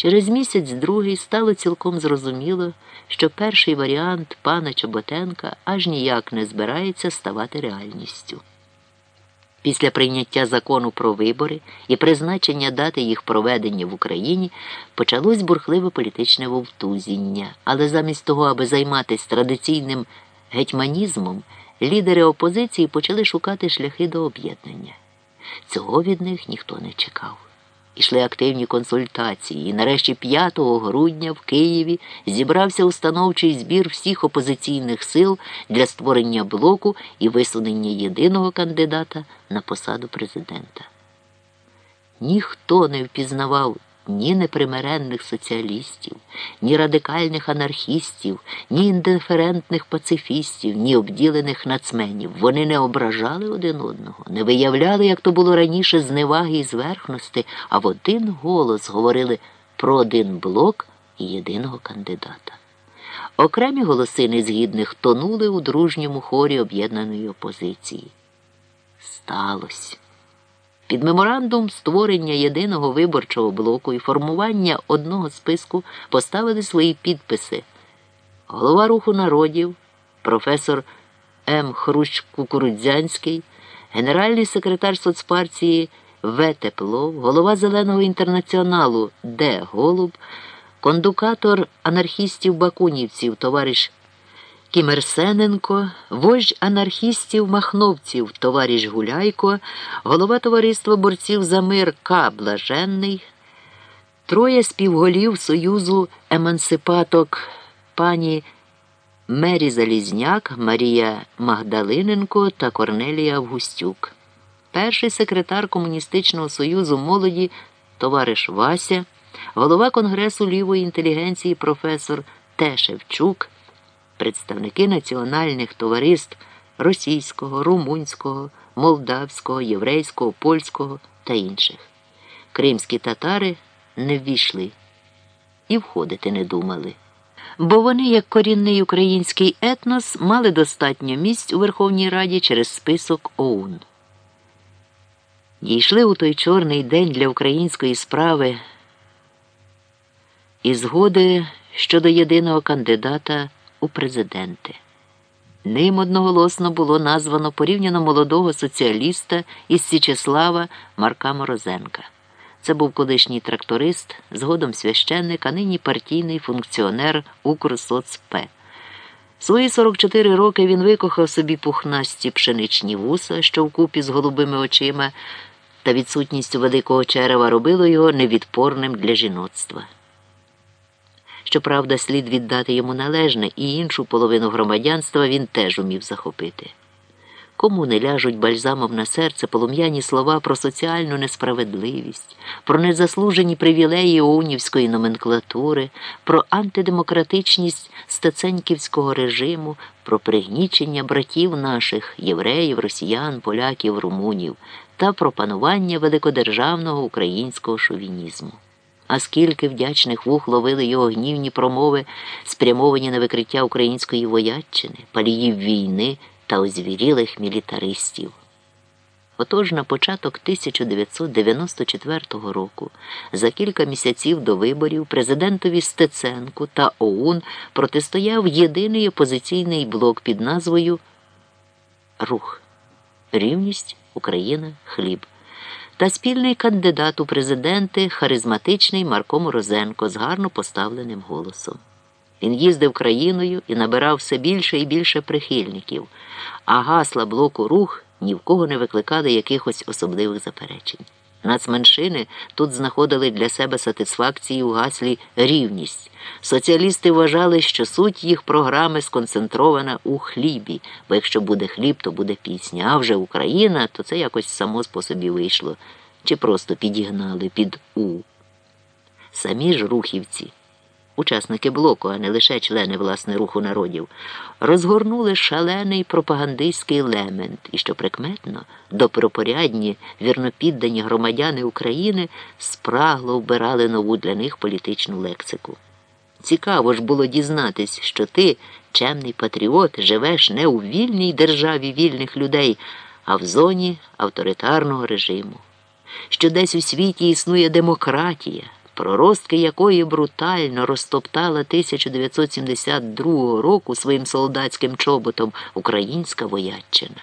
Через місяць другий стало цілком зрозуміло, що перший варіант пана Чоботенка аж ніяк не збирається ставати реальністю. Після прийняття закону про вибори і призначення дати їх проведення в Україні почалось бурхливе політичне вовтузіння, але замість того, аби займатися традиційним гетьманізмом, лідери опозиції почали шукати шляхи до об'єднання. Цього від них ніхто не чекав. Ішли активні консультації, і нарешті 5 грудня в Києві зібрався установчий збір всіх опозиційних сил для створення блоку і висунення єдиного кандидата на посаду президента. Ніхто не впізнавав ні непримиренних соціалістів, ні радикальних анархістів, ні індиферентних пацифістів, ні обділених нацменів. Вони не ображали один одного, не виявляли, як то було раніше, зневаги і зверхності, а в один голос говорили про один блок і єдиного кандидата. Окремі голоси незгідних тонули у дружньому хорі об'єднаної опозиції. Сталося. Під меморандум створення єдиного виборчого блоку і формування одного списку поставили свої підписи голова руху народів, професор М. Хрущ Кукурудзянський, генеральний секретар соцпартії В. Теплов, голова Зеленого інтернаціоналу Д. Голуб, кондукатор анархістів Бакунівців, товариш Кімерсененко, вождь анархістів махновців, товариш Гуляйко, голова товариства борців за мир К. Блаженний, троє співголів Союзу емансипаток пані Мері Залізняк, Марія Магдалиненко та Корнелія Августюк, перший секретар Комуністичного союзу молоді, товариш Вася, голова Конгресу лівої інтелігенції професор Т. Представники національних товариств російського, румунського, молдавського, єврейського, польського та інших. Кримські татари не ввійшли і входити не думали. Бо вони, як корінний український етнос, мали достатньо місць у Верховній Раді через список ОУН. Дійшли у той чорний день для української справи і згоди щодо єдиного кандидата у президенти. Ним одноголосно було названо порівняно молодого соціаліста із Січеслава Марка Морозенка. Це був колишній тракторист, згодом священник, а нині партійний функціонер Укрсоцп. Свої 44 роки він викохав собі пухнасті пшеничні вуса, що вкупі з голубими очима, та відсутністю великого черева робило його невідпорним для жіноцтва. Щоправда, слід віддати йому належне, і іншу половину громадянства він теж умів захопити. Кому не ляжуть бальзамом на серце полум'яні слова про соціальну несправедливість, про незаслужені привілеї оунівської номенклатури, про антидемократичність стеценьківського режиму, про пригнічення братів наших євреїв, росіян, поляків, румунів та про панування великодержавного українського шовінізму а скільки вдячних вух ловили його гнівні промови, спрямовані на викриття української вояччини, паліїв війни та озвірілих мілітаристів. Отож на початок 1994 року, за кілька місяців до виборів, президентові Стеценку та ОУН протистояв єдиний опозиційний блок під назвою Рух. Рівність. Україна. Хліб та спільний кандидат у президенти харизматичний Марко Морозенко з гарно поставленим голосом. Він їздив країною і набирав все більше і більше прихильників, а гасла блоку рух ні в кого не викликали якихось особливих заперечень. Нацменшини тут знаходили для себе сатисфакції у гаслі рівність. Соціалісти вважали, що суть їх програми сконцентрована у хлібі, бо якщо буде хліб, то буде пісня. А вже Україна, то це якось само по собі вийшло, чи просто підігнали під У. Самі ж рухівці учасники блоку, а не лише члени власне руху народів, розгорнули шалений пропагандистський елемент і, що прикметно, добропорядні, вірнопіддані громадяни України спрагло вбирали нову для них політичну лексику. Цікаво ж було дізнатись, що ти, чемний патріот, живеш не у вільній державі вільних людей, а в зоні авторитарного режиму, що десь у світі існує демократія проростки якої брутально розтоптала 1972 року своїм солдатським чоботом українська вояччина.